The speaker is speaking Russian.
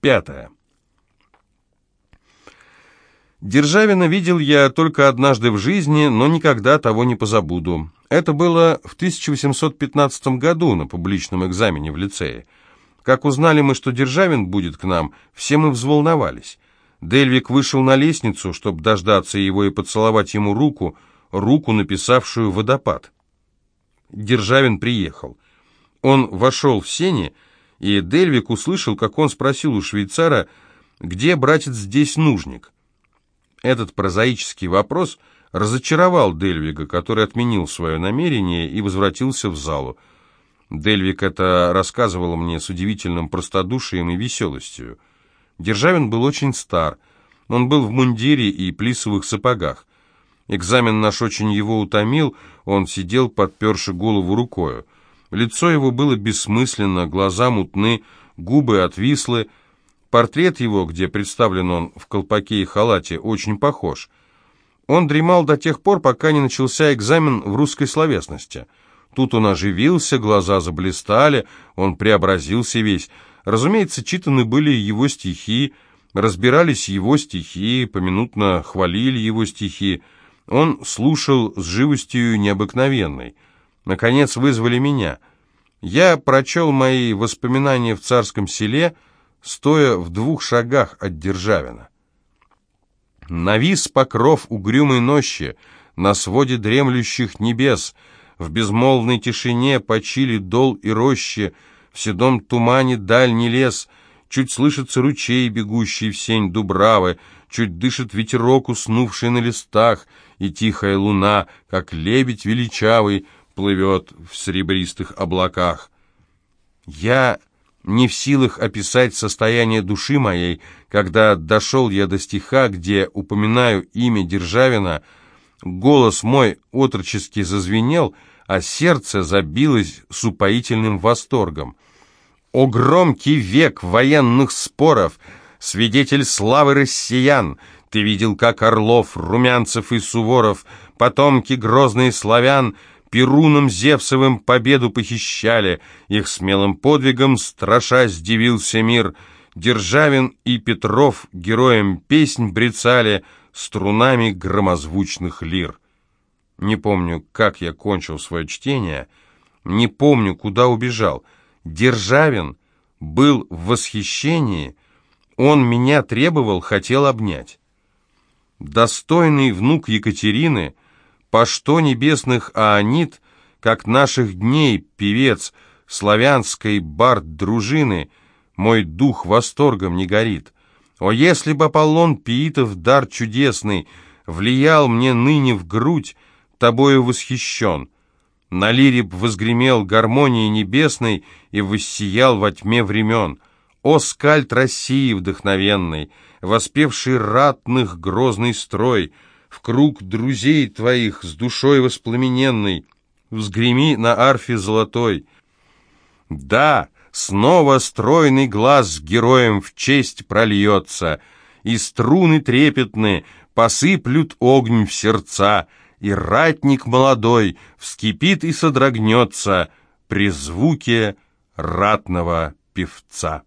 Пятое. Державина видел я только однажды в жизни, но никогда того не позабуду. Это было в 1815 году на публичном экзамене в лицее. Как узнали мы, что Державин будет к нам, все мы взволновались. Дельвик вышел на лестницу, чтобы дождаться его и поцеловать ему руку, руку, написавшую «Водопад». Державин приехал. Он вошел в сени, и Дельвик услышал, как он спросил у швейцара, где, братец, здесь нужник. Этот прозаический вопрос разочаровал Дельвига, который отменил свое намерение и возвратился в залу. Дельвик это рассказывал мне с удивительным простодушием и веселостью. Державин был очень стар. Он был в мундире и плисовых сапогах. Экзамен наш очень его утомил, он сидел, подперши голову рукою. Лицо его было бессмысленно, глаза мутны, губы отвислы, Портрет его, где представлен он в колпаке и халате, очень похож. Он дремал до тех пор, пока не начался экзамен в русской словесности. Тут он оживился, глаза заблистали, он преобразился весь. Разумеется, читаны были его стихи, разбирались его стихи, поминутно хвалили его стихи. Он слушал с живостью необыкновенной. Наконец вызвали меня. Я прочел мои воспоминания в царском селе — стоя в двух шагах от Державина. Навис покров угрюмой нощи, на своде дремлющих небес, в безмолвной тишине почили дол и рощи, в седом тумане дальний лес, чуть слышится ручей, бегущий в сень дубравы, чуть дышит ветерок, уснувший на листах, и тихая луна, как лебедь величавый, плывет в серебристых облаках. Я не в силах описать состояние души моей, когда дошел я до стиха, где упоминаю имя Державина, голос мой отрочески зазвенел, а сердце забилось с упоительным восторгом. «О громкий век военных споров, свидетель славы россиян!» Ты видел, как Орлов, Румянцев и Суворов, потомки грозные славян, Перуном Зевсовым победу похищали, их смелым подвигом страшась дивился мир. Державин и Петров героям песнь брецали струнами громозвучных лир. Не помню, как я кончил свое чтение, не помню, куда убежал. Державин был в восхищении, он меня требовал, хотел обнять. Достойный внук Екатерины — по что небесных аонит, как наших дней певец славянской бард-дружины, мой дух восторгом не горит. О, если бы Аполлон Пиитов дар чудесный влиял мне ныне в грудь, тобою восхищен. На лире б возгремел гармонии небесной и воссиял во тьме времен. О, скальд России вдохновенный, воспевший ратных грозный строй — в круг друзей твоих с душой воспламененной, взгреми на арфе золотой. Да, снова стройный глаз героем в честь прольется, и струны трепетны посыплют огонь в сердца, и ратник молодой вскипит и содрогнется при звуке ратного певца.